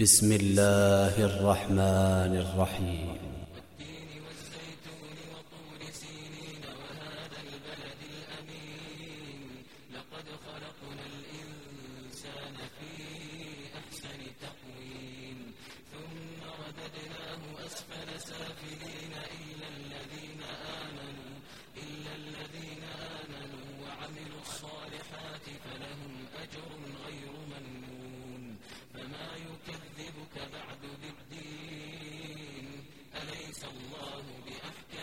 بسم الله الرحمن الرحيم. والتين والزيتون وطور سينين وهذا البلد الأمين لقد خلقنا الإنسان في أحسن تقويم ثم رددناه أسفل سافلين إلا الذين آمنوا إلا الذين آمنوا وعملوا الصالحات فلهم الله بأحكم